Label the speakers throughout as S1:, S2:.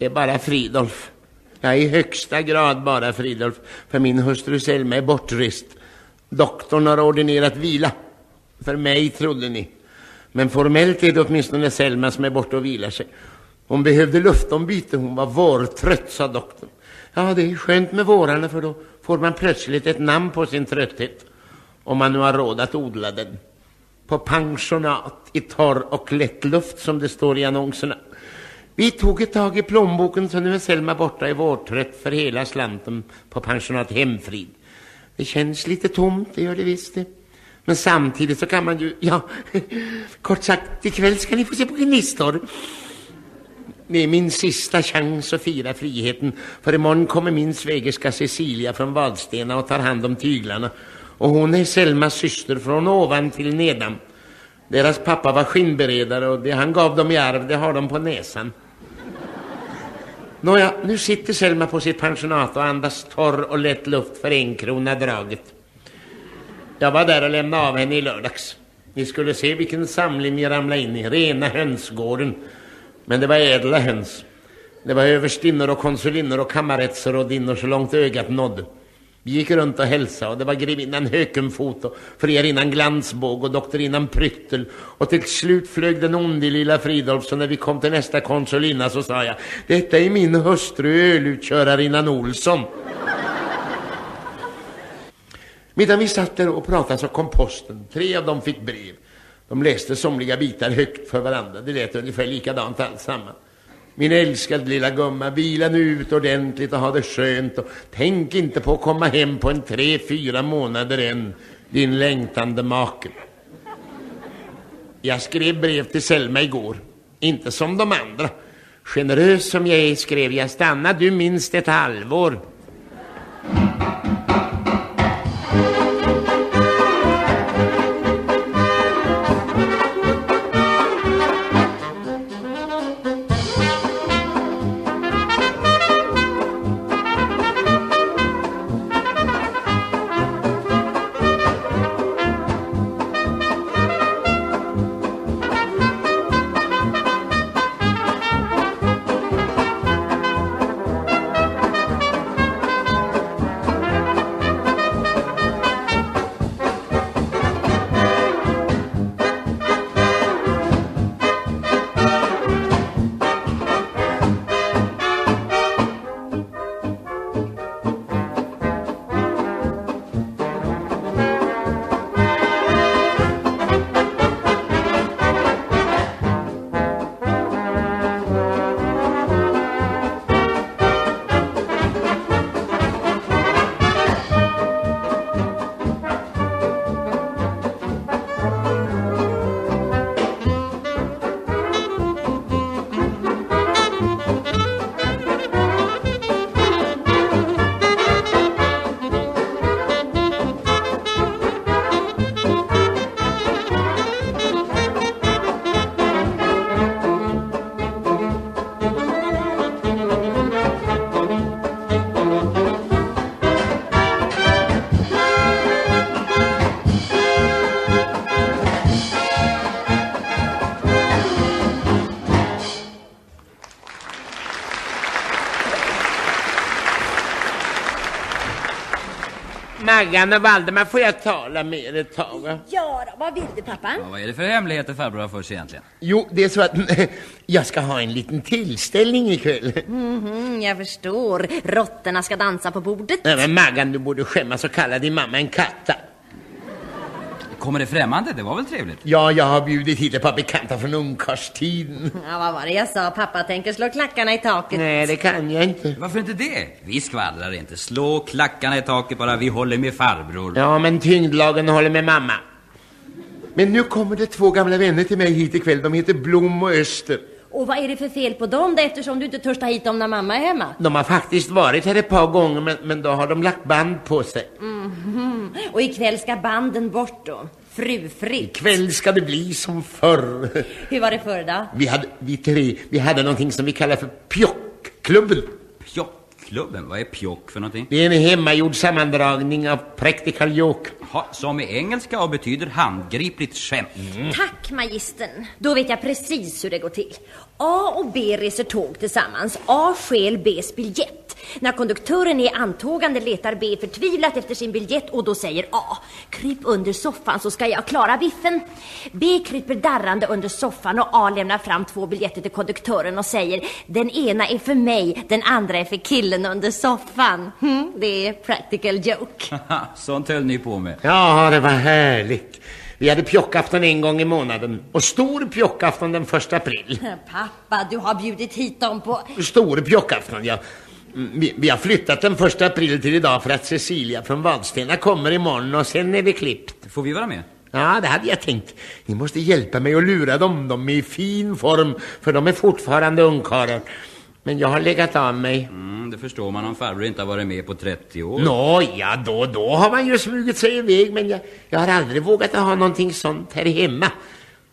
S1: Det är bara Fridolf. Jag är i högsta grad bara Fridolf, för min hustru Selma är bortrest. Doktorn har ordinerat vila. För mig, trodde ni. Men formellt är det åtminstone Selma som är borta och vilar sig. Hon behövde luftombyte, hon var vårtrött, sa doktorn. Ja, det är skönt med vårarna, för då får man plötsligt ett namn på sin trötthet. Om man nu har råd att odla den. På pensionat i torr och lätt luft, som det står i annonserna. Vi tog ett tag i plånboken så nu är Selma borta i vårtrött för hela slanten på pensionat Hemfrid. Det känns lite tomt, det gör det visst det. Men samtidigt så kan man ju, ja, kort sagt, ikväll ska ni få se på gnistor. Det är min sista chans att fira friheten, för imorgon kommer min svägerska Cecilia från Vadstena och tar hand om tyglarna. Och hon är Selmas syster från ovan till nedan. Deras pappa var skinnberedare och det han gav dem i arv, det har de på näsan. Nåja, nu sitter Selma på sitt pensionat och andas torr och lätt luft för en krona draget. Jag var där och lämnade av henne i lördags. Ni skulle se vilken samling ni ramlade in i, rena hönsgården. Men det var ädla höns. Det var överstinnor och konsulinnor och kammarrättsrådinnor så långt ögat nådde. Vi gick runt och hälsade och det var grevinnan Hökenfot och friarinnan Glansbåg och doktorinnan Pryttel och till slut flög den onde lilla Fridolf så när vi kom till nästa konsulinna så sa jag Detta är min hustru ölutkörarinnan Olsson. Medan vi satt där och pratade så kom posten. Tre av dem fick brev. De läste somliga bitar högt för varandra. Det lät ungefär likadant alltsammans. Min älskade lilla gumma, vila nu ut ordentligt och ha det skönt och tänk inte på att komma hem på en tre, fyra månader än, din längtande make. Jag skrev brev till Selma igår, inte som de andra. Generös som jag är skrev jag, stanna du minst ett halvår. Maggan och Valdemar, får jag tala med er ett tag? Va?
S2: Ja, då, vad vill du pappa?
S3: Ja, vad är det för hemligheter farbror har för sig egentligen?
S1: Jo, det är så att jag ska ha en liten tillställning ikväll.
S2: Mhm, jag förstår. Råttorna ska dansa på bordet.
S1: Nej, men Maggan, du borde skämmas och kalla din mamma en katta.
S3: Kommer det främmande? Det var väl trevligt?
S1: Ja, jag har bjudit hit ett par bekanta från ungkarlstiden.
S2: Ja, vad var det jag sa? Pappa tänker slå klackarna i taket.
S1: Nej, det kan jag inte.
S3: Varför inte det? Vi skvallrar inte. Slå klackarna i taket bara. Vi håller med farbror.
S1: Ja, men tyngdlagen håller med mamma. Men nu kommer det två gamla vänner till mig hit ikväll. De heter Blom och Öster.
S2: Och vad är det för fel på dem då, eftersom du inte törs ta hit dem när mamma är hemma?
S1: De har faktiskt varit här ett par gånger, men, men då har de lagt band på sig.
S2: Mhm. Och ikväll ska banden bort då? Frufritt.
S1: Ikväll ska det bli som förr.
S2: Hur var det förr då?
S1: Vi hade, vi tre, vi hade någonting som vi kallar för pjockklubben.
S3: Pjock. Pjockklubben, vad är pjock för någonting?
S1: Det är en hemmagjord sammandragning av practical joke.
S3: Ha, som i engelska och betyder handgripligt skämt.
S2: Tack, magistern. Då vet jag precis hur det går till. A och B reser tåg tillsammans. A stjäl Bs biljett. När konduktören är antågande letar B förtvivlat efter sin biljett och då säger A Kryp under soffan så ska jag klara biffen. B kryper darrande under soffan och A lämnar fram två biljetter till konduktören och säger Den ena är för mig, den andra är för killen under soffan. Hm, det är practical joke.
S3: Sånt höll ni på med.
S1: Ja, det var härligt. Vi hade pjockafton en gång i månaden och stor pjockafton den första april.
S2: Pappa, du har bjudit hit dem på...
S1: Stor pjockafton, ja. Mm, Vi, vi har flyttat den första april till idag för att Cecilia från Vadstena kommer imorgon och sen är det klippt.
S3: Får vi vara med?
S1: Ja, det hade jag tänkt. Ni måste hjälpa mig att lura dem. De är i fin form, för de är fortfarande ungkarlar. Men jag har legat av mig.
S3: Mm, det förstår man om farbror inte har varit med på 30 år.
S1: Nå, ja, då, då har man ju smugit sig iväg, men jag, jag har aldrig vågat ha någonting sånt här hemma.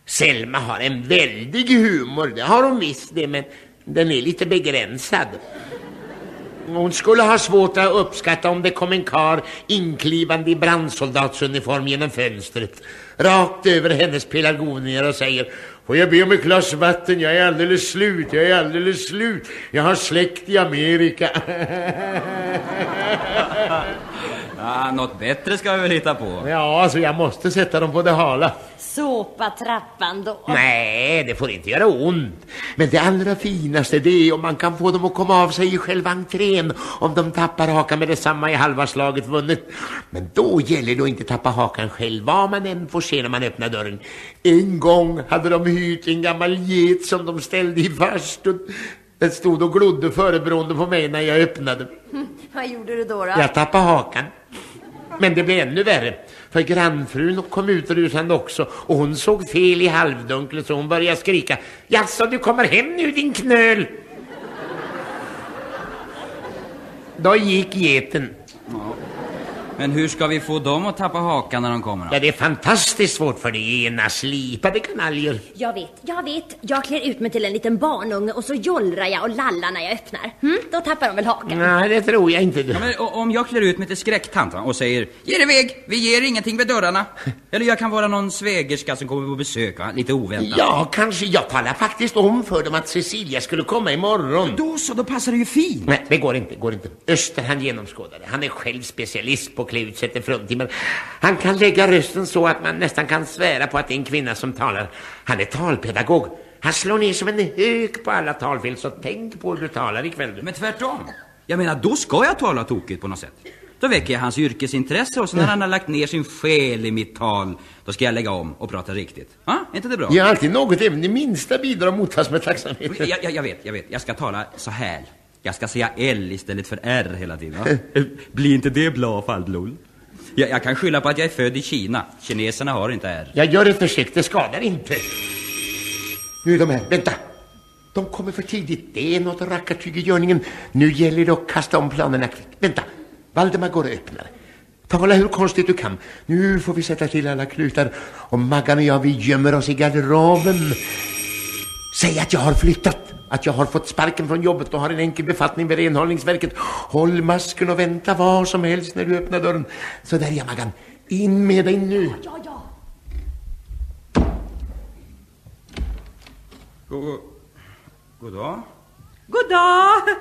S1: Selma har en väldig humor, det har hon visst det, men den är lite begränsad. Hon skulle ha svårt att uppskatta om det kom en kar inklivande i brandsoldatsuniform genom fönstret. Rakt över hennes pelargonier och säger Får jag be om ett glas vatten? Jag är alldeles slut, jag är alldeles slut. Jag har släkt i Amerika.
S3: Ah, något bättre ska vi väl hitta på.
S1: Ja, alltså jag måste sätta dem på det hala.
S2: Såpa trappan då.
S1: Nej, det får inte göra ont. Men det allra finaste det är om man kan få dem att komma av sig i själva entrén om de tappar hakan med detsamma i halva slaget vunnet. Men då gäller det att inte tappa hakan själv, vad man än får se när man öppnar dörren. En gång hade de hyrt en gammal get som de ställde i farstun. Den stod och glodde förebrående på mig när jag öppnade.
S2: Vad gjorde du då? då?
S1: Jag tappade hakan. Men det blev ännu värre. För grannfrun kom ut rusande också och hon såg fel i halvdunklet så hon började skrika. Jaså, du kommer hem nu din knöl? Då gick geten.
S3: Men hur ska vi få dem att tappa hakan när de kommer då?
S1: Ja, det är fantastiskt svårt för det är ena slipade kanaljer.
S2: Jag vet, jag vet. Jag klär ut mig till en liten barnunge och så jollrar jag och lallar när jag öppnar. Hm? Då tappar de väl hakan.
S1: Nej, det tror jag inte.
S3: Ja, men, om jag klär ut mig till skräcktant och säger Ge er iväg, vi ger ingenting vid dörrarna. Eller jag kan vara någon svägerska som kommer på besök, va? lite oväntat.
S1: Ja, kanske. Jag talar faktiskt om för dem att Cecilia skulle komma imorgon.
S3: Då så, då passar det ju fint.
S1: Nej, det går inte, går inte. Öster han genomskådade. Han är själv specialist på att klä ut sig till fruntimmer. Han kan lägga rösten så att man nästan kan svära på att det är en kvinna som talar. Han är talpedagog. Han slår ner som en hök på alla talfel, så tänk på hur du talar ikväll.
S3: Men tvärtom. Jag menar, då ska jag tala tokigt på något sätt. Då väcker jag hans yrkesintresse och så när han har lagt ner sin själ i mitt tal, då ska jag lägga om och prata riktigt. Va? Är inte det bra?
S1: Jag har alltid något, även det minsta bidrag mottas med tacksamhet.
S3: Jag, jag, jag vet, jag vet. Jag ska tala så här. Jag ska säga L istället för R hela tiden. Va? Blir inte det bra, farbror? Jag, jag kan skylla på att jag är född i Kina. Kineserna har inte R.
S1: Jag gör ett försök, det skadar inte. Nu är de här, vänta. De kommer för tidigt, det är något rackartyg i görningen. Nu gäller det att kasta om planerna kvickt. Vänta, Valdemar går och öppnar. Tala hur konstigt du kan. Nu får vi sätta till alla klutar. Och Maggan och jag, vi gömmer oss i garderoben. Säg att jag har flyttat. Att jag har fått sparken från jobbet och har en enkel befattning vid renhållningsverket. Håll masken och vänta vad som helst när du öppnar dörren. Så där ja, Maggan. In med dig nu.
S2: Ja, ja.
S3: God, god dag.
S4: God dag!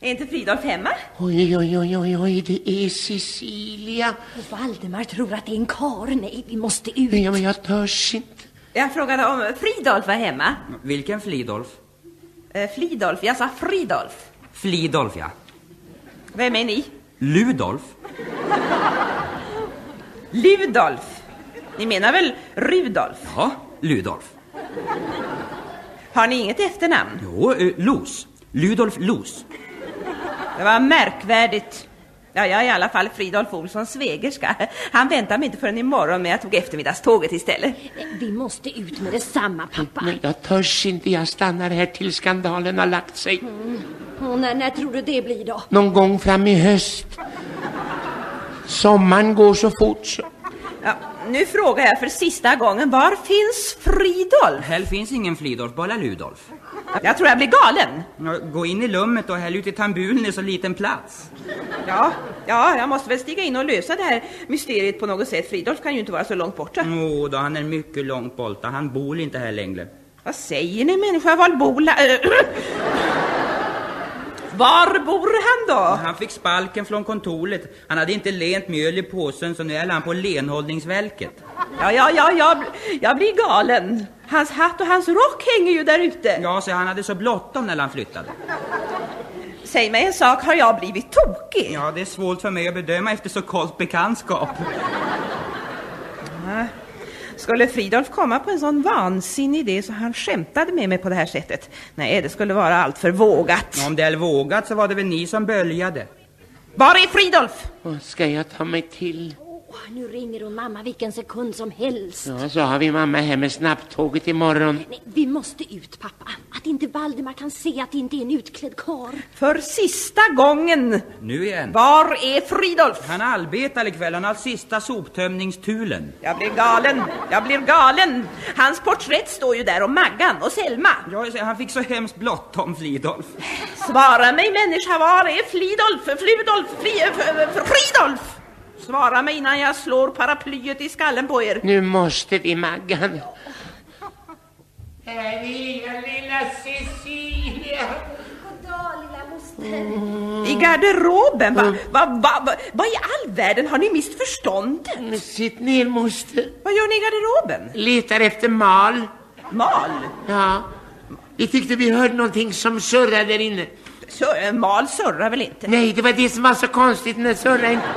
S4: Är inte Fridolf hemma?
S1: Oj, oj, oj, oj, oj, det är Cecilia.
S2: Och Valdemar tror att det är en kar. Nej, vi måste ut.
S1: Ja, men jag törs inte.
S4: Jag frågade om Fridolf var hemma.
S3: Vilken Flidolf?
S4: Eh, Flidolf, jag sa Fridolf.
S3: Flidolf, ja.
S4: Vem är ni?
S3: Ludolf?
S4: Ludolf. Ni menar väl Rudolf?
S3: Ja, Ludolf.
S4: Har ni inget efternamn?
S3: Jo, eh, Los. Ludolf Los.
S4: Det var märkvärdigt. Ja, jag är i alla fall Fridolf Olssons svägerska. Han väntar mig inte förrän imorgon men jag tog eftermiddagståget istället.
S2: Vi måste ut med detsamma, pappa.
S1: Men jag törs inte, jag stannar här till skandalen har lagt sig.
S2: Och när, när tror du det blir då?
S1: Någon gång fram i höst. Sommaren går så fort så.
S4: Ja, nu frågar jag för sista gången, var finns Fridolf?
S3: Här finns ingen Flidolf, bara Ludolf.
S4: Jag tror jag blir galen.
S3: Gå in i lummet och häll ut i tambulen i så liten plats.
S4: Ja, ja, jag måste väl stiga in och lösa det här mysteriet på något sätt. Fridolf kan ju inte vara så långt borta.
S3: Åh, då han är mycket långt borta. Han bor inte här längre.
S4: Vad säger ni människa? Var bor la- Var bor han då?
S3: Han fick sparken från kontoret. Han hade inte lent mjöl i påsen så nu är han på lenhållningsverket.
S4: Ja, ja, ja, jag, jag blir galen. Hans hatt och hans rock hänger ju där ute.
S3: Ja, så han hade så bråttom när han flyttade.
S4: Säg mig en sak, har jag blivit tokig?
S3: Ja, det är svårt för mig att bedöma efter så kort bekantskap.
S4: Skulle Fridolf komma på en sån vansinnig idé så han skämtade med mig på det här sättet? Nej, det skulle vara allt för vågat.
S3: Om det är vågat så var det väl ni som böljade.
S4: Var är Fridolf?
S1: Vad ska jag ta mig till?
S2: Åh, nu ringer hon mamma vilken sekund som helst.
S1: Ja, så har vi mamma här med snabbtåget imorgon.
S2: Nej, vi måste ut, pappa. Att inte Valdemar kan se att det inte är en utklädd karl.
S4: För sista gången.
S3: Nu igen.
S4: Var är Fridolf?
S3: Han arbetar ikväll, han har sista soptömningstulen.
S4: Jag blir galen, jag blir galen. Hans porträtt står ju där och Maggan och Selma.
S3: Ja, han fick så hemskt bråttom, Fridolf.
S4: Svara mig människa, var är Flidolf? Fludolf? Fri, Fridolf? Svara mig innan jag slår paraplyet i skallen på er.
S1: Nu måste vi, Maggan. Här är jag, lilla Cecilia.
S2: Goddag, lilla moster.
S4: I garderoben? Va, va, va, va, vad i all världen har ni mist förståndet?
S1: Sitt ner, moster.
S4: Vad gör ni i garderoben?
S1: Letar efter mal.
S4: Mal?
S1: Ja. Vi tyckte vi hörde någonting som surrade där inne.
S4: Så, eh, mal surrar väl inte?
S1: Nej, det var det som var så konstigt när inte.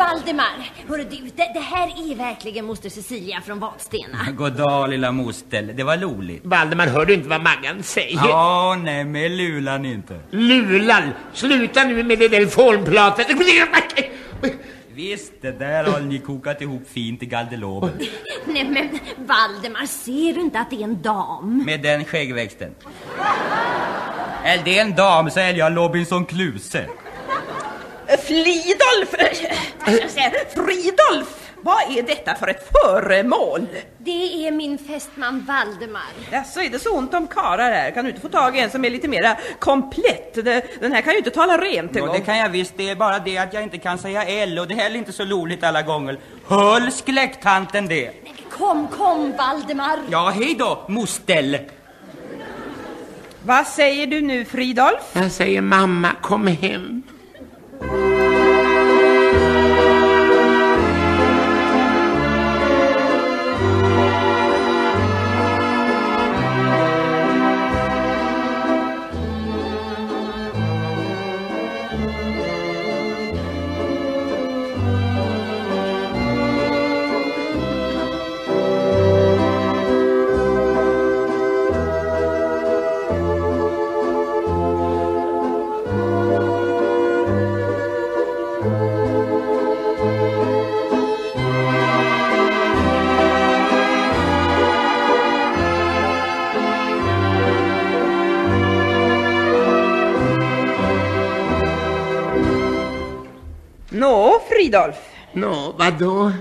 S2: Valdemar, hörru du, det, det här är verkligen moster Cecilia från Vadstena.
S3: God dag, lilla moster. Det var roligt.
S1: Valdemar, hör du inte vad Maggan säger?
S3: Ja, nej, med lulan inte.
S1: Lulan, sluta nu med det där formplatet.
S3: Visst, det där har ni kokat ihop fint i garderoben.
S2: Nej men Valdemar, ser du inte att det är en dam?
S3: Med den skäggväxten. Är det en dam så är jag Robinson Crusoe.
S4: Flidolf! Fridolf! Vad är detta för ett föremål?
S2: Det är min fästman Valdemar.
S4: Jaså, är det så ont om karar här? Kan du inte få tag i en som är lite mera komplett? Den här kan ju inte tala rent en
S3: Ja,
S4: gång.
S3: det kan jag visst. Det är bara det att jag inte kan säga L och det är heller inte så roligt alla gånger. Höll skläcktanten det?
S2: Kom, kom Valdemar.
S3: Ja, hej då, mostell.
S4: Vad säger du nu, Fridolf?
S1: Jag säger mamma, kom hem.
S4: Fridolf.
S1: Nå, vadå?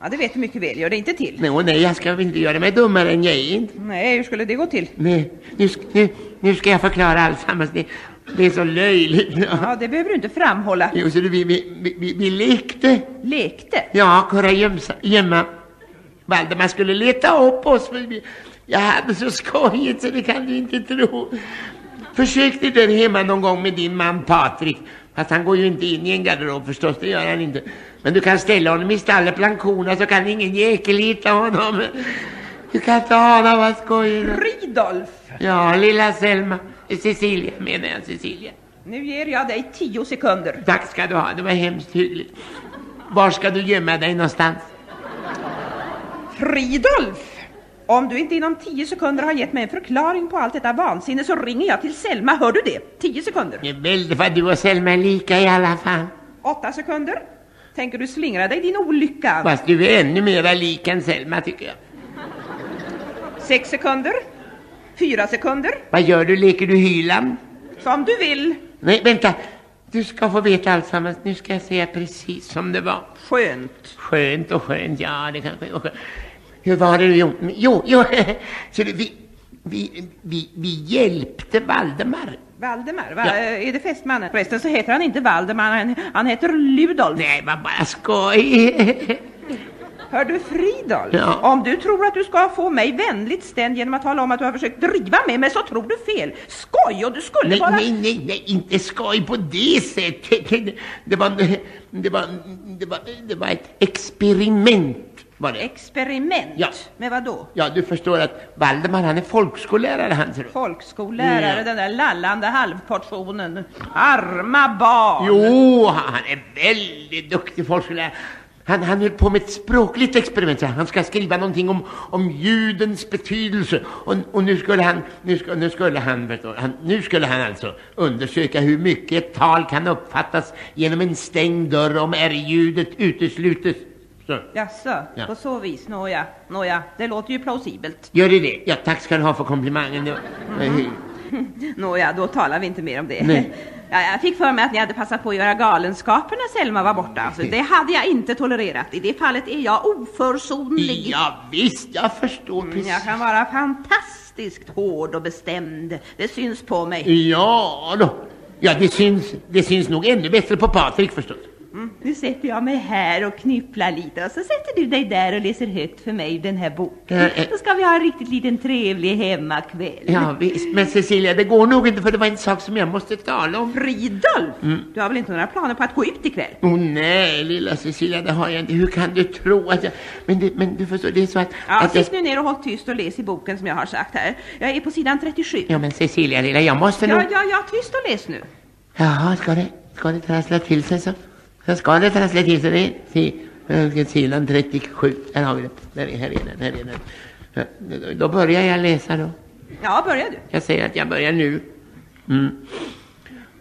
S4: Ja, det vet du mycket väl. Gör det inte till.
S1: Nå, nej, jag ska väl inte göra mig dummare än jag är.
S4: Nej, hur skulle det gå till?
S1: Nej, nu, nu, nu ska jag förklara alltsammans. Det, det är så löjligt. Ja.
S4: Det behöver du inte framhålla.
S1: Jo, så det, vi, vi, vi, vi, lekte.
S4: Lekte.
S1: Ja, kurragömsa, gömma. Valdemar skulle leta upp oss. men vi- Jag hade så skojigt så det kan du inte tro. Försök det där hemma någon gång med din man Patrik. Fast han går ju inte in i en garderob förstås, det gör han inte. Men du kan ställa honom i stallet bland korna så kan ingen jäkel hitta honom. Du kan inte ana vad skojigt.
S4: Fridolf!
S1: Ja, lilla Selma. Cecilia menar jag, Cecilia.
S4: Nu ger jag dig tio sekunder.
S1: Tack ska du ha, det var hemskt hyggligt. Var ska du gömma dig någonstans?
S4: Fridolf! Om du inte inom tio sekunder har gett mig en förklaring på allt detta vansinne så ringer jag till Selma, hör du det? Tio sekunder.
S1: Det är väldigt vad du och Selma är lika i alla fall.
S4: Åtta sekunder. Tänker du slingra dig din olycka?
S1: Fast du är ännu mera lik än Selma tycker jag.
S4: Sex sekunder. Fyra sekunder.
S1: Vad gör du? Leker du Hyland?
S4: Som du vill.
S1: Nej, vänta. Du ska få veta alltsammans. Nu ska jag säga precis som det var.
S4: Skönt.
S1: Skönt och skönt, ja det kanske var skönt. Hur var det? Jo, jo, jo. Så det, vi, vi, vi, vi hjälpte Valdemar.
S4: Valdemar, va?
S1: Ja.
S4: är det fästmannen? Förresten så heter han inte Valdemar, han, han heter Ludolf.
S1: Nej, var bara skoj.
S4: Hör du Fridolf?
S1: Ja.
S4: Om du tror att du ska få mig vänligt ständ genom att tala om att du har försökt driva med mig så tror du fel. Skoj och du skulle
S1: Nej,
S4: bara...
S1: nej, nej, nej, inte skoj på det sättet. Det, var, det, var, det, var, det var ett experiment. Var det.
S4: Experiment?
S1: Ja.
S4: Med vad då?
S1: Ja, du förstår att Valdemar han är folkskollärare han du.
S4: Folkskollärare,
S1: Ja.
S4: den där lallande halvportionen. Arma barn!
S1: Jo, han är väldigt duktig folkskollärare. Han, han höll på med ett språkligt experiment. Han ska skriva någonting om, om ljudens betydelse. Och, och nu skulle han, nu skulle, nu skulle han, han, nu skulle han alltså undersöka hur mycket ett tal kan uppfattas genom en stängd dörr om R-ljudet uteslutes. Så.
S4: Jaså,
S1: Ja.
S4: på så vis, nåja, nåja, det låter ju plausibelt.
S1: Gör det det? Ja, tack ska du ha för komplimangen. Det var- eh,
S4: Nåja, då talar vi inte mer om det.
S1: Nej.
S4: Ja, jag fick för mig att ni hade passat på att göra galenskaper när Selma var borta. Alltså, det hade jag inte tolererat. I det fallet är jag oförsonlig.
S1: Ja, visst, jag förstår
S4: Mm,
S1: precis.
S4: Jag kan vara fantastiskt hård och bestämd. Det syns på mig.
S1: Ja då. Ja, det syns, det syns nog ännu bättre på Patrik förstås.
S4: Nu sätter jag mig här och knypplar lite och så sätter du dig där och läser högt för mig den här boken.
S1: Eh.
S4: Då ska vi ha en riktigt liten trevlig hemmakväll.
S1: Ja, visst. Men Cecilia, det går nog inte för det var en sak som jag måste tala om.
S4: Fridolf,
S1: Mm.
S4: du har väl inte några planer på att gå ut ikväll?
S1: Åh nej, lilla Cecilia, det har jag inte. Hur kan du tro att jag... Men, det, men du förstår, det är så att...
S4: Ja,
S1: att jag...
S4: sitt nu ner och håll tyst och läs i boken som jag har sagt här. Jag är på sidan 37.
S1: Ja, men Cecilia, lilla, jag måste nog...
S4: Ja, ja, ja, tyst och läs nu.
S1: Jaha, ska det, ska det trassla till sig så? Så ska det trassla till sig det? Se, sidan 37. Här har vi det. Där är, här är den, här är den. Då- börjar jag läsa då.
S4: Ja, börja du.
S1: Jag säger att jag börjar nu. Mm.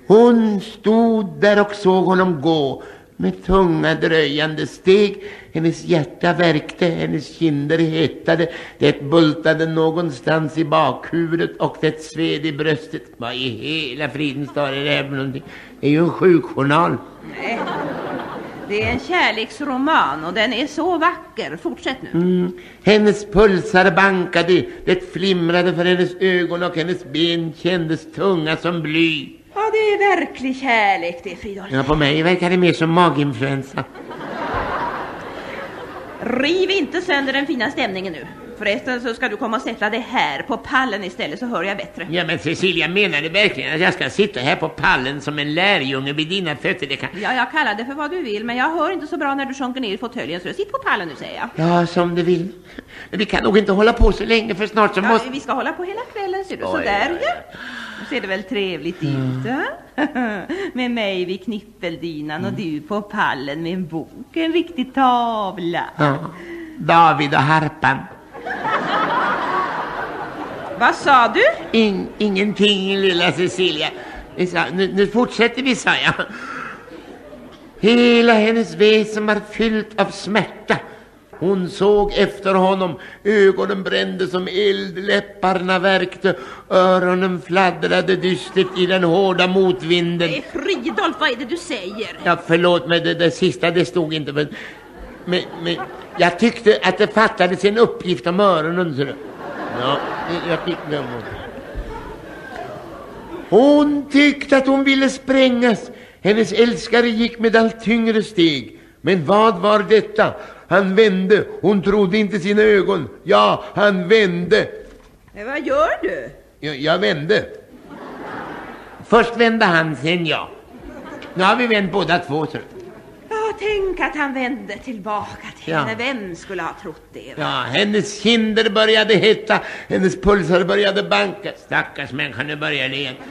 S1: Hon stod där och såg honom gå med tunga dröjande steg. Hennes hjärta värkte, hennes kinder hettade. Det bultade någonstans i bakhuvudet och det sved i bröstet. Vad i hela fridens dag är det här för någonting? Det är ju en sjukjournal.
S4: Nej. Det är en kärleksroman och den är så vacker. Fortsätt nu.
S1: Mm. Hennes pulsar bankade, det flimrade för hennes ögon och hennes ben kändes tunga som bly.
S4: Ja, det är verklig kärlek det, Fridolf.
S1: Ja, på mig verkar det mer som maginfluensa.
S4: Riv inte sönder den fina stämningen nu. Förresten så ska du komma och sätta dig här på pallen istället så hör jag bättre.
S1: Ja, men Cecilia, menar du verkligen att jag ska sitta här på pallen som en lärjunge vid dina fötter? Det kan...
S4: Ja, jag kallar det för vad du vill, men jag hör inte så bra när du sjunker ner i fåtöljen så sitt på pallen nu säger jag.
S1: Ja, som du vill. Men vi kan nog inte hålla på så länge för snart så
S4: Ja,
S1: måste...
S4: vi ska hålla på hela kvällen ser du.
S1: Oj,
S4: Så där
S1: oj,
S4: ja. Nu ser det väl trevligt ut, va? Med mig vid knippeldynan och du på pallen med en bok, en riktig tavla.
S1: Ja. David och harpan.
S4: Vad sa du?
S1: In, ingenting, lilla Cecilia. Nu, nu fortsätter vi, sa jag. Hela hennes väsen var fyllt av smärta. Hon såg efter honom, ögonen brände som eld, läpparna värkte, öronen fladdrade dystert i den hårda motvinden.
S4: Eh, Fridolf, vad är det du säger?
S1: Ja, förlåt mig, det, det sista det stod inte, men, men, men jag tyckte att det fattades en uppgift om öronen. Ja, jag fick den. Hon tyckte att hon ville sprängas. Hennes älskare gick med allt tyngre steg. Men vad var detta? Han vände. Hon trodde inte sina ögon. Ja, han vände.
S4: Eh, Vad gör du?
S1: Jag, jag vände. Först vände han, sen jag. Nu har vi vänt båda två. Så.
S4: Ja, tänk att han vände tillbaka till
S1: Ja.
S4: henne. Vem skulle ha trott det? Va?
S1: Ja, hennes kinder började hetta, hennes pulsar började banka. Stackars människa, nu börjar det igen.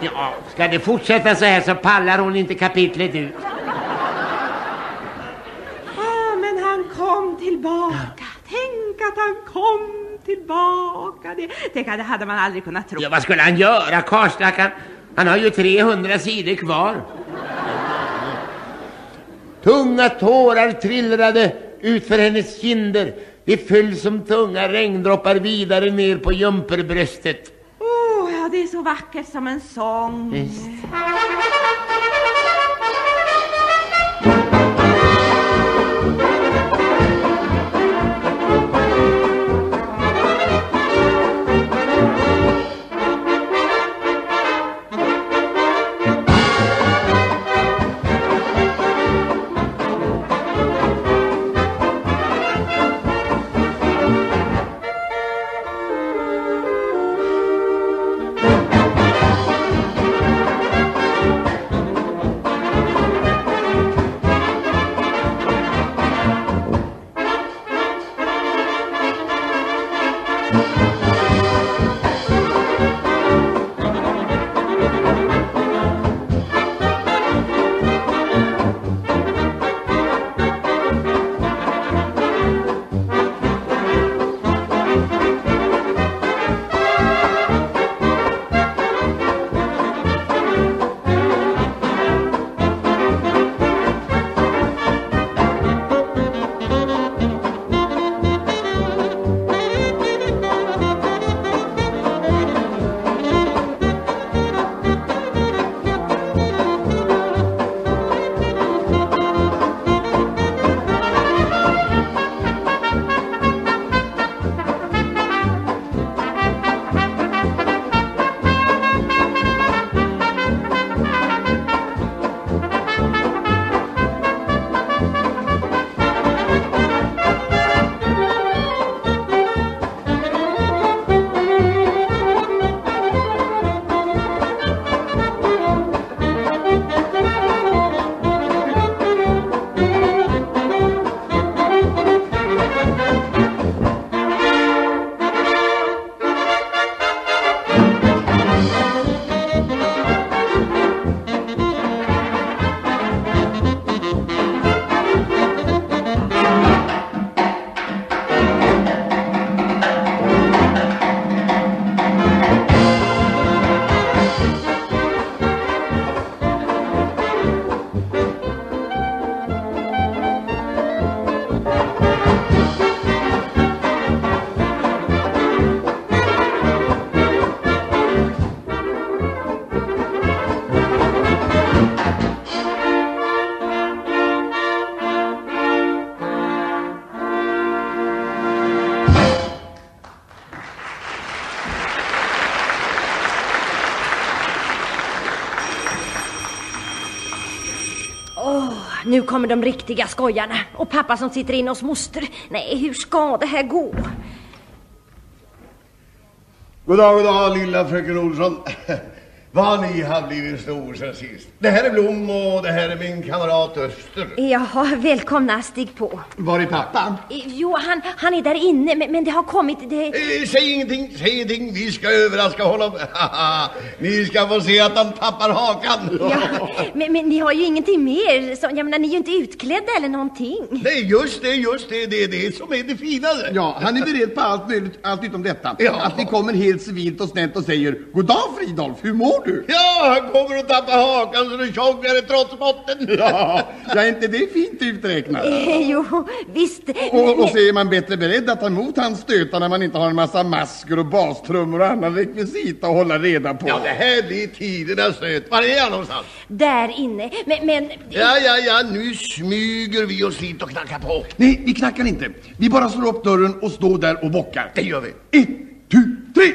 S1: Ja, ska det fortsätta så här så pallar hon inte kapitlet ut.
S4: Ah, men han kom tillbaka. Tänk att han kom tillbaka. Det, tänk det hade man aldrig kunnat tro.
S1: Ja, vad skulle han göra, karlstackaren? Han har ju 300 sidor kvar. Tunga tårar trillrade utför hennes kinder. De föll som tunga regndroppar vidare ner på jumperbröstet.
S4: Åh, ja, det är så vackert som en sång.
S1: Visst.
S2: Nu kommer de riktiga skojarna. Och pappa som sitter inne hos moster. Nej, hur ska det här gå?
S5: God dag, god dag lilla fröken Olsson. Vad ni har blivit stor sen sist. Det här är Blom och det här är min kamrat Öster.
S2: Jaha, välkomna. Stig på.
S5: Var är pappa?
S2: Eh, Jo, han, han är där inne, men, men det har kommit... Det...
S5: Eh, säg ingenting, säg ingenting. Vi ska överraska honom. ni ska få se att han tappar hakan.
S2: Ja, men, men ni har ju ingenting mer. Så, jag menar, ni är ju inte utklädda eller någonting.
S5: Nej, just det, just det. Det är det som är det finaste.
S6: Ja, han är beredd på allt möjligt, allt utom detta.
S5: Ja.
S6: Att vi kommer helt civilt och snällt och säger God dag Fridolf, hur mår?
S5: Ja, han kommer att tappa hakan så det tjockare trots botten.
S6: Ja, ja inte det är fint uträknat?
S2: Eh, Jo, visst.
S6: Och, och så är man bättre beredd att ta emot hans stötar när man inte har en massa masker och bastrummor och annan rekvisita att hålla reda på.
S5: Ja, det här blir tidernas stöt. Var är han någonstans?
S2: Där inne. Men, men
S5: Ja, ja, ja, nu smyger vi oss hit och knackar på.
S6: Nej, vi knackar inte. Vi bara slår upp dörren och står där och bockar.
S5: Det gör vi.
S6: Ett, tu, tre!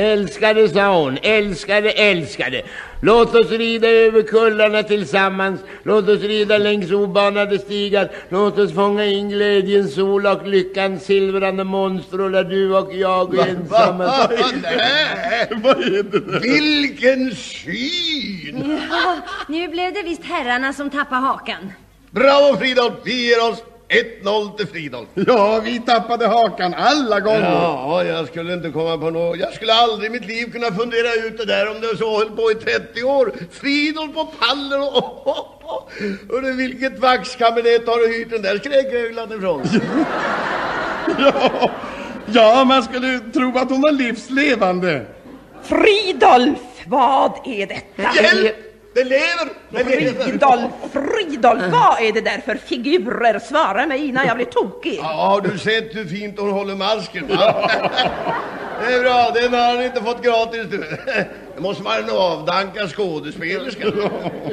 S1: Älskade, sa hon, älskade, älskade. Låt oss rida över kullarna tillsammans. Låt oss rida längs obanade stigar. Låt oss fånga in glädjens sol och lyckans silvrande monstrar du och jag ensamma.
S5: Nej,
S6: Vad är det där?
S5: vilken syn!
S2: ja, nu blev det visst herrarna som tappade hakan.
S5: Bravo Fridolf, vi ger oss 1-0 till Fridolf.
S6: Ja, vi tappade hakan alla gånger.
S5: Ja, jag skulle inte komma på något. Jag skulle aldrig i mitt liv kunna fundera ut det där om det så höll på i 30 år. Fridolf på pallen och... Oh, oh, oh. Vilket vaxkabinett har du hyrt den där skräcköglan ifrån?
S6: Ja, ja, man skulle tro att hon var livslevande.
S4: Fridolf, vad är detta?
S5: Hjälp! Det lever! Det lever!
S4: Fridolf, Fridolf, vad är det där för figurer? Svara mig innan jag blir tokig.
S5: Ja, du sett hur fint hon håller masken? Va? Det är bra, den har han inte fått gratis du. Det måste vara en avdankad skådespelerska.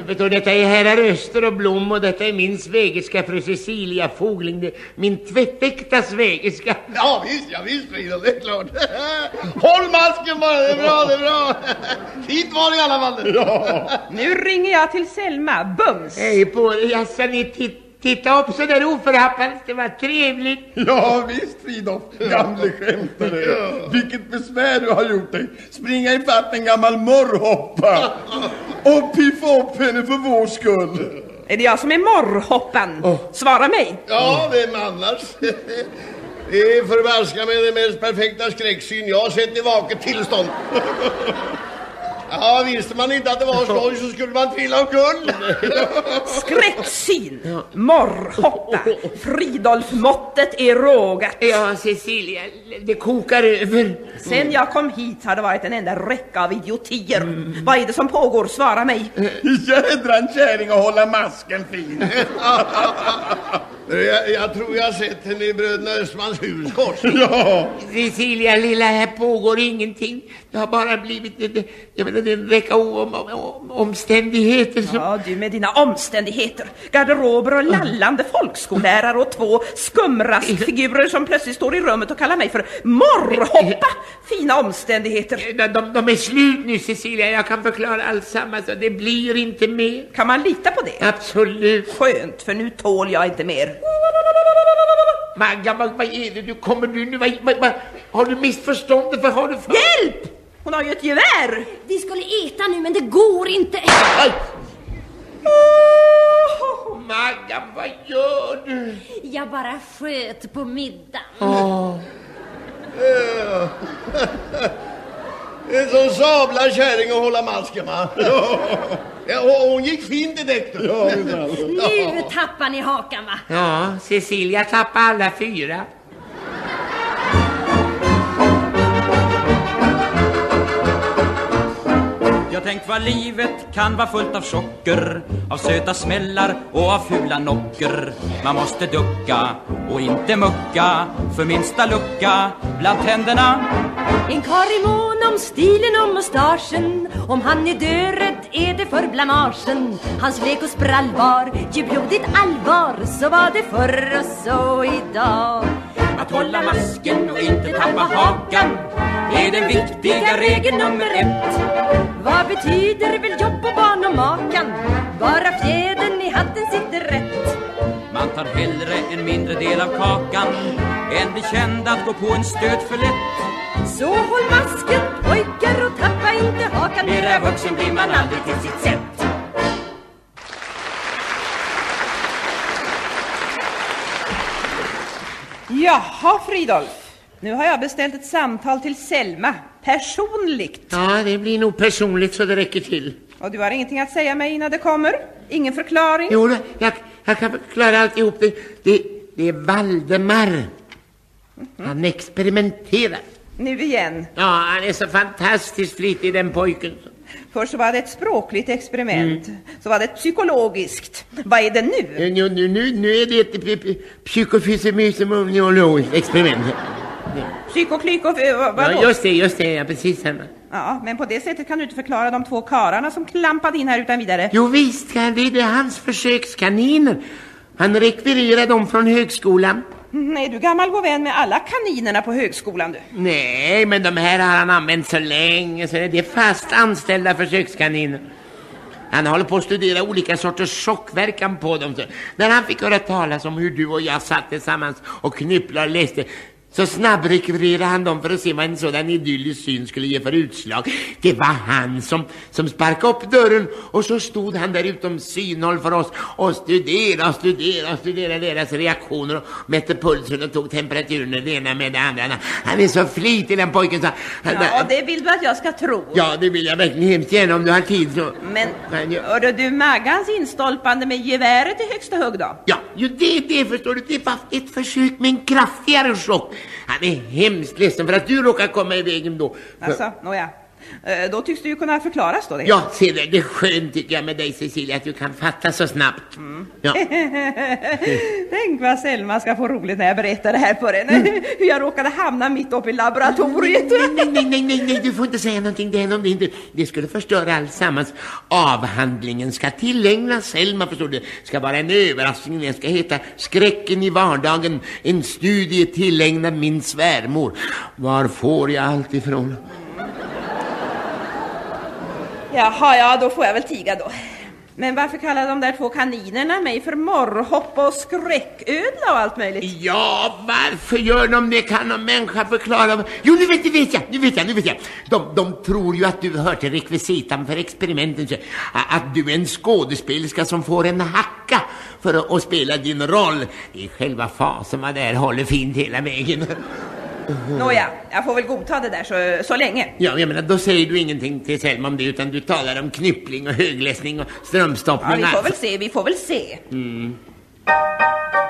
S1: Vet du, detta är herrar Öster och Blom och detta är min svägerska fru Cecilia Fogling. Min tvättäkta svägerska.
S5: Ja visst, ja visst Fridolf, det är klart. Håll masken bara, det är bra, det är bra. Fint var det i alla fall.
S4: Nu ringer jag till Selma, bums.
S1: Hej på dig, jaså ni tit- titta upp så där oförhappandes, det var trevligt.
S6: Ja, visst Fridolf, gamle skämtare. Vilket besvär du har gjort dig. Springa ifatt en gammal morrhoppa och piffa upp henne för vår skull.
S4: Är det jag som är morrhoppan? Svara mig.
S5: Ja, vem annars? Det är förbaska med den mest perfekta skräcksyn jag har sett i vaket tillstånd. Ja, visste man inte att det var skoj så skulle man trilla omkull.
S4: Skräcksyn, morrhoppa, Fridolf-måttet är rågat.
S1: Ja, Cecilia, det kokar över.
S4: Sen jag kom hit har det varit en enda räcka av idiotier. Vad är det som pågår? Svara mig.
S6: Jädran kärring att hålla masken fin.
S5: Jag, jag tror jag har sett henne i bröderna Östmans huskors.
S6: Ja,
S1: Cecilia, lilla, här pågår ingenting. Det har bara blivit det, jag menar, det är en räcka om, om, om, omständigheter som...
S4: Ja, du med dina omständigheter. Garderober och lallande folkskollärare och två skumraskfigurer som plötsligt står i rummet och kallar mig för morrhoppa. Fina omständigheter.
S1: De, de, de är slut nu, Cecilia. Jag kan förklara alltsammans. Det blir inte mer.
S4: Kan man lita på det?
S1: Absolut.
S4: Skönt, för nu tål jag inte mer.
S1: Magga, vad, vad är det? Du kommer du nu? Vad, vad, vad, har du missförståndet? Vad har du för...
S4: Hjälp! Hon har ju ett gevär.
S2: Vi skulle äta nu, men det går inte.
S1: Aj!
S4: Oh,
S1: Maggan, vad gör du?
S2: Jag bara sköt på middagen.
S1: Åh,
S5: Det är som sablar kärring och hålla masken va? Ja, och hon gick fint i däck du.
S6: Ja.
S2: Nu tappar ni hakan va?
S1: Ja, Cecilia tappade alla fyra.
S3: Jag tänkt vad livet kan vara fullt av chocker Av söta smällar och av fula nocker. Man måste ducka och inte mucka För minsta lucka bland tänderna.
S2: En karl i mån om stilen och mustaschen Om han är död är det för blamagen. Hans lek och sprall var ju blodigt allvar Så var det förr och så idag.
S3: Att hålla masken och inte tappa hakan Är den viktiga regel nummer ett
S2: Vad betyder väl jobb och barn och makan? Bara fjädern i hatten sitter rätt
S3: Man tar hellre en mindre del av kakan Än blir känd att gå på en stöt för lätt
S2: Så håll masken pojkar och tappa inte hakan
S3: Mera vuxen blir man aldrig till sitt sätt
S4: Jaha, Fridolf. Nu har jag beställt ett samtal till Selma, personligt.
S1: Ja, det blir nog personligt så det räcker till.
S4: Och du har ingenting att säga mig innan det kommer? Ingen förklaring?
S1: Jo, jag, jag kan förklara alltihop. Det, det, det är Valdemar. Han experimenterar.
S4: Nu igen.
S1: Ja, han är så fantastiskt flitig den pojken.
S4: Först var det ett språkligt experiment, så var det ett psykologiskt. Vad är det nu?
S1: Nu, nu, nu, nu är det ett psykofysiologiskt experiment.
S4: Psykoklyk och eh, vad- vadå?
S1: Ja, just det, just det, ja, precis. Selma.
S4: Ja, men på det sättet kan du inte förklara de två karlarna som klampade in här utan vidare.
S1: Jo, visst kan det. Det är hans försökskaniner. Han rekvirerar dem från högskolan.
S4: Mm, Är du gammal god vän med alla kaninerna på högskolan du?
S1: Nej, men de här har han använt så länge så det är fast anställda försökskaniner. Han håller på att studera olika sorters chockverkan på dem. Så när han fick höra talas om hur du och jag satt tillsammans och knypplade och läste så snabbrekvirerade han dem för att se vad en sådan idyllisk syn skulle ge för utslag. Det var han som, som sparkade upp dörren och så stod han där utom synhåll för oss och studerade studerade studerade deras reaktioner och mätte pulsen och tog temperaturen det ena med det andra. Han är så flitig den pojken så han,
S4: Ja, det vill du att jag ska tro.
S1: Ja, det vill jag verkligen hemskt gärna om du har tid så.
S4: Men, hörde du Maggans instolpande med geväret i högsta hugg då?
S1: Ja, ju det, det förstår du. Det var ett försök med en kraftigare chock. Han är hemskt ledsen för att du råkar komma i vägen då.
S4: Alltså, nåja. Eh, Då tycks det ju kunna förklaras då det.
S1: Ja, se där, det är skönt tycker jag med dig Cecilia att du kan fatta så snabbt. Ja.
S4: Tänk vad Selma ska få roligt när jag berättar det här för henne. Hur jag råkade hamna mitt uppe i laboratoriet.
S1: Nej, nej, nej, nej, nej, du får inte säga någonting till henne om det inte. Det skulle förstöra alltsammans. Avhandlingen ska tillägnas Selma, förstår du. Det ska vara en överraskning. Den ska heta Skräcken i vardagen. En studie tillägnad min svärmor. Var får jag allt ifrån?
S4: Jaha, ja, då får jag väl tiga då. Men varför kallar de där två kaninerna mig för morrhoppa och skräcködla och allt möjligt?
S1: Ja, varför gör de det? Kan någon människa förklara? Jo, nu vet, nu vet jag, nu vet jag, nu vet jag. De, de tror ju att du hör till rekvisitan för experimenten. Att du är en skådespelerska som får en hacka för att, att spela din roll. Det är själva fasen vad där håller fint hela vägen.
S4: Nåja, jag får väl godta det där så, så länge.
S1: Ja, jag menar, då säger du ingenting till Selma om det utan du talar om knyppling och högläsning och
S4: Ja,
S1: strömstoppning.
S4: vi får väl se, vi får väl se.
S2: Ja,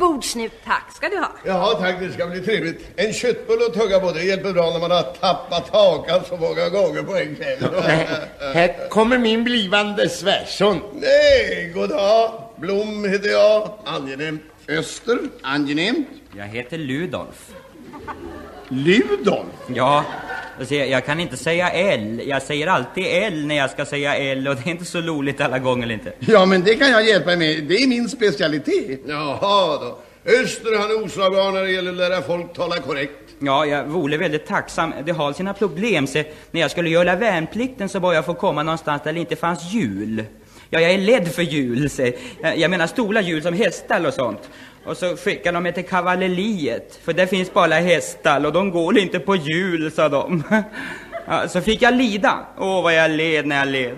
S2: bords nu.
S4: Tack ska du ha.
S5: Jaha, tack, det ska bli trevligt. En köttbulle att tugga på, det hjälper bra när man har tappat hakan så många gånger på en kväll.
S1: Här kommer min blivande svärson.
S5: Nej, god dag. Blom heter jag. Angenämt.
S6: Öster, angenämt.
S3: Jag heter Ludolf.
S6: Ludolf.
S3: Ja, jag, jag kan inte säga L. Jag säger alltid L när jag ska säga L och det är inte så roligt alla gånger inte.
S6: Ja, men det kan jag hjälpa med. Det är min specialitet.
S5: Jaha då. Öster han är oslagbar när det gäller att lära folk tala korrekt.
S3: Ja, jag vore väldigt tacksam. Det har sina problem. Så när jag skulle göra värnplikten så bad jag få komma någonstans där det inte fanns hjul. Ja, jag är ledd för hjul, så jag, jag menar stora hjul som hästar och sånt. Och så skickade de mig till kavalleriet, för där finns bara hästar och de går inte på hjul, sa de. Ja, så fick jag lida. Åh, vad jag led när jag led.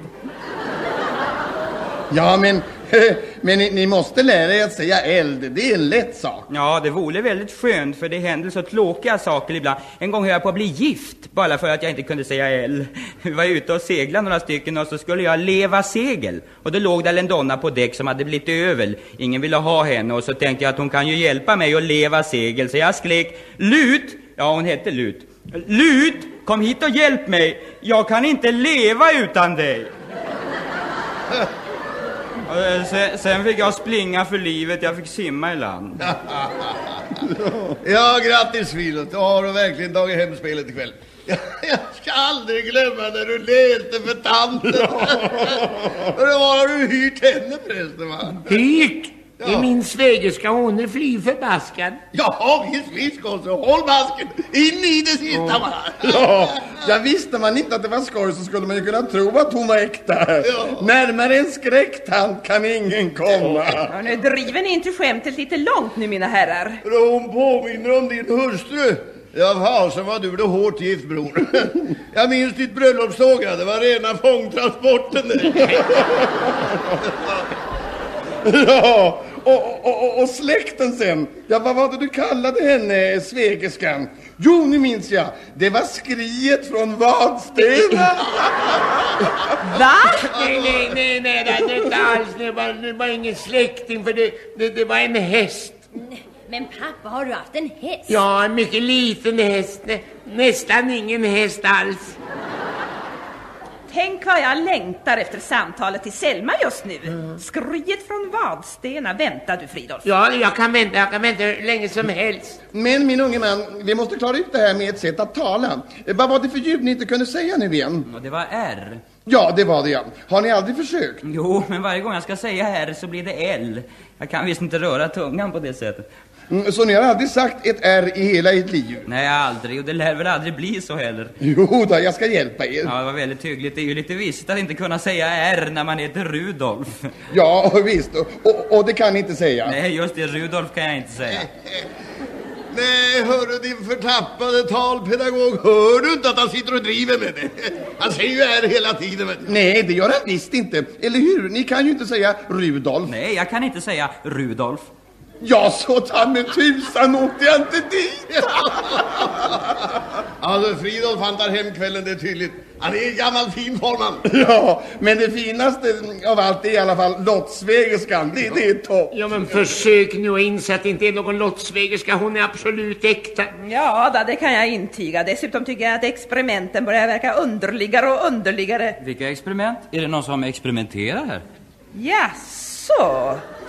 S6: Ja, men, men ni, ni måste lära er att säga eld. Det är en lätt sak.
S3: Ja, det vore väldigt skönt för det händer så tråkiga saker ibland. En gång höll jag på att bli gift bara för att jag inte kunde säga L. Vi var ute och seglade några stycken och så skulle jag leva segel. Och då låg där en donna på däck som hade blivit över. Ingen ville ha henne och så tänkte jag att hon kan ju hjälpa mig att leva segel. Så jag skrek Lut! Ja, hon hette Lut. Lut! Kom hit och hjälp mig! Jag kan inte leva utan dig! Eh, sen, sen fick jag springa för livet, jag fick simma i land.
S5: Ja, grattis Filip. Då har du verkligen tagit hem spelet ikväll. Jag, jag ska aldrig glömma när du lekte för tanten. Hur var har du hyrt henne förresten va?
S1: Hyrt! Det är
S5: Ja.
S1: min svägerska, hon är fly förbaskad.
S5: Ja, visst, visst Gosse. Håll masken. In i det sista bara.
S6: Ja, ja, visste man inte att det var skoj så skulle man ju kunna tro att hon var äkta.
S5: Ja.
S6: Närmare en skräcktant kan ingen komma.
S4: Ja, nu driver ni inte skämtet lite långt nu mina herrar.
S5: Hon påminner om din hustru. Ja, fasen vad du blev hårt gift bror. Jag minns ditt bröllopståg, ja. det var rena fångtransporten.
S6: Ja, och, och, och, och släkten sen. Ja, vad var det du kallade henne, svägerskan? Jo, nu minns jag. Det var skriet från Vadstena.
S4: Va?
S1: Nej, nej, nej, nej, det är inte alls. Det var, det var ingen släkting, för det, det, det var en häst.
S2: Men pappa, har du haft en häst?
S1: Ja, en mycket liten häst. Nä, nästan ingen häst alls.
S4: Tänk vad jag längtar efter samtalet till Selma just nu. Skriet från Vadstena. Vänta du Fridolf.
S1: Ja, jag kan vänta, jag kan vänta hur länge som helst.
S6: Men min unge man, vi måste klara ut det här med ett sätt att tala. Eh, Vad var det för ljud ni inte kunde säga nu igen?
S3: Det var R.
S6: Ja, det var det ja. Har ni aldrig försökt?
S3: Jo, men varje gång jag ska säga R så blir det L. Jag kan visst inte röra tungan på det sättet.
S6: Mm, Så ni har aldrig sagt ett R i hela ert liv?
S3: Nej, aldrig. Och det lär väl aldrig bli så heller.
S6: Jo då, jag ska hjälpa er.
S3: Ja, det var väldigt hyggligt. Det är ju lite visst att inte kunna säga R när man heter Rudolf.
S6: Ja, visst. Och, och, det kan ni inte säga.
S3: Nej, just det. Rudolf kan jag inte säga.
S5: Nej, hörru din förtappade talpedagog. Hör du inte att han sitter och driver med det? Han säger ju här hela tiden. du.
S6: Nej, det gör han visst inte. Eller hur? Ni kan ju inte säga Rudolf.
S3: Nej, jag kan inte säga Rudolf.
S6: Ja, så ta med tusan åkte jag inte dit.
S5: Alltså Fridolf han tar hem kvällen, det är tydligt. Han är i gammal fin form han.
S6: Ja, men det finaste av allt är i alla fall lottsvägerskan. Det, det är topp.
S1: Ja, men försök nu att inse att det inte är någon lottsvägerska. Hon är absolut äkta.
S4: Ja, då, det kan jag intyga. Dessutom tycker jag att experimenten börjar verka underligare och underligare.
S3: Vilka experiment? Är det någon som experimenterar här?
S4: Jaså,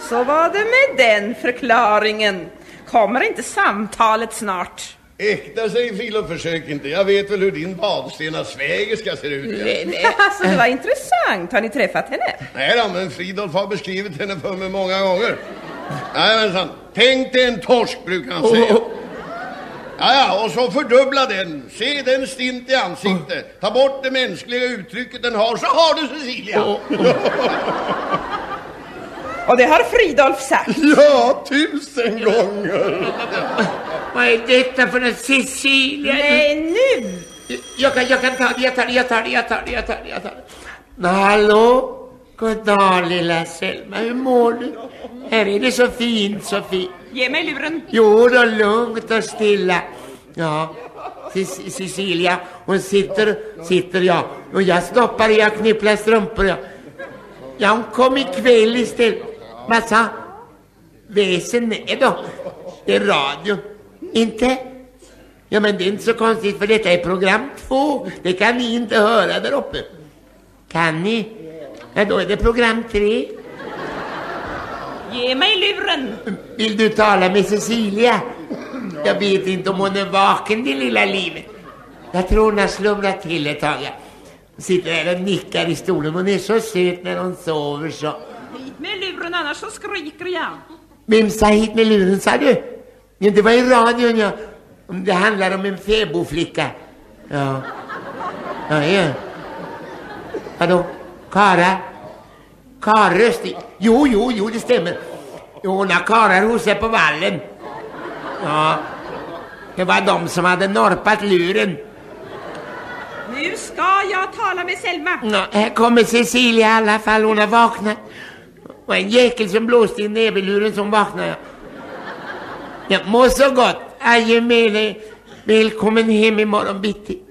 S4: så var det med den förklaringen. Kommer inte samtalet snart?
S5: Äkta säger Fridolf, försök inte. Jag vet väl hur din Vadstena svägerska ser ut. Ja.
S4: Alltså, det var intressant. Har ni träffat henne?
S5: Nej då, men Fridolf har beskrivit henne för mig många gånger. Jajamensan. Tänk dig en torsk, brukar han säga. Ja, ja, och så fördubbla den. Se den stint i ansiktet. Ta bort det mänskliga uttrycket den har, så har du Cecilia.
S4: Och det har Fridolf sagt.
S6: Ja, tusen gånger.
S1: Vad är detta för något? Cecilia?
S4: Nej, nu!
S1: Jag kan, jag kan ta det, jag tar det, jag tar det, jag tar det, jag tar det, jag tar det. Hallå? God dag lilla Selma, hur mår du? Här är det så fint, så fint.
S4: Ge mig luren.
S1: Jo då, lugnt och stilla. Ja, Ce- Cecilia, hon sitter, sitter ja. Och jag stoppar i, jag knipplar strumpor ja. Ja, hon kom ikväll istället. Vad sa? Väsen? Nej då. Det är radio. Inte? Ja, men det är inte så konstigt för detta är program två. Det kan ni inte höra där uppe. Kan ni? Ja, då är det program tre.
S4: Ge mig luren!
S1: Vill du tala med Cecilia? Jag vet inte om hon är vaken det lilla livet. Jag tror hon har slumrat till ett tag. Hon sitter här och nickar i stolen. Hon är så söt när hon sover så.
S4: Hit med luren annars så skriker jag.
S1: Vem sa hit med luren sa du? Det var i radion ja. Om Det handlar om en fäbodflicka. Ja. Ja, ja. Vadå? Kara? Karöst? Jo, jo, jo, det stämmer. Hon har karar hos sig på vallen. Ja. Det var de som hade norpat luren.
S4: Nu ska jag tala med Selma.
S1: Ja, här kommer Cecilia i alla fall. Hon har vaknat. Var en jäkel som blåste i näverluren som vaknade. Ja, må så gott. Adjö med dig. Välkommen hem imorgon bitti.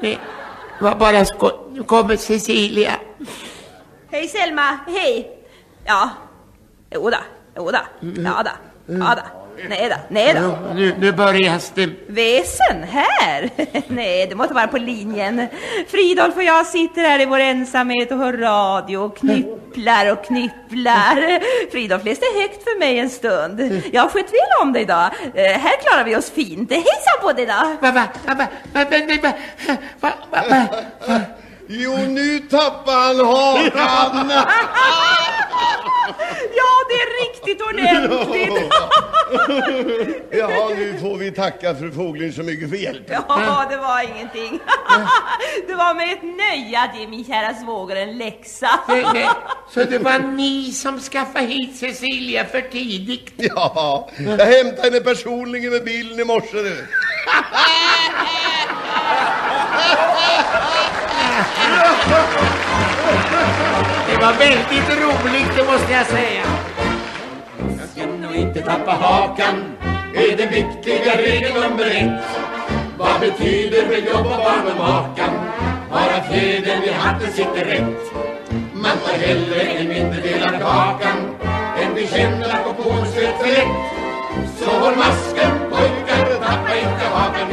S1: Nej, det var bara skoj. Nu kommer Cecilia.
S4: Hej Selma, hej. Ja, jodå, jodå, ja då, ja då. Nej då, nej då.
S1: Nu, nu börjar det.
S4: Väsen här? Nej, det måste vara på linjen. Fridolf och jag sitter här i vår ensamhet och hör radio och knypplar och knypplar. Fridolf läste högt för mig en stund. Jag har skött väl om dig idag. Eh, här klarar vi oss fint. Hejsan på dig då.
S1: Va, va, va, va, va, va, va, va, va, va.
S5: Jo, nu tappar han hakan.
S4: Ja, det är riktigt ordentligt.
S5: Jaha, nu får vi tacka fru Fågling så mycket för hjälpen.
S4: Ja, det var ingenting. Det var med ett nöje att ge min kära svåger en läxa.
S1: Nej, nej. Så det var ni som skaffade hit Cecilia för tidigt?
S5: Ja, jag hämtade henne personligen med bilen i morse.
S1: Det var väldigt roligt, det måste jag säga.
S7: Jag ska nog inte tappa hakan, är den viktiga regel nummer ett. Vad betyder väl jobb och barn och makan? Bara fjädern i hatten sitter rätt. Man tar hellre en mindre del av kakan än bekänner att gå på en söt Så håll masken pojkar, tappa inte hakan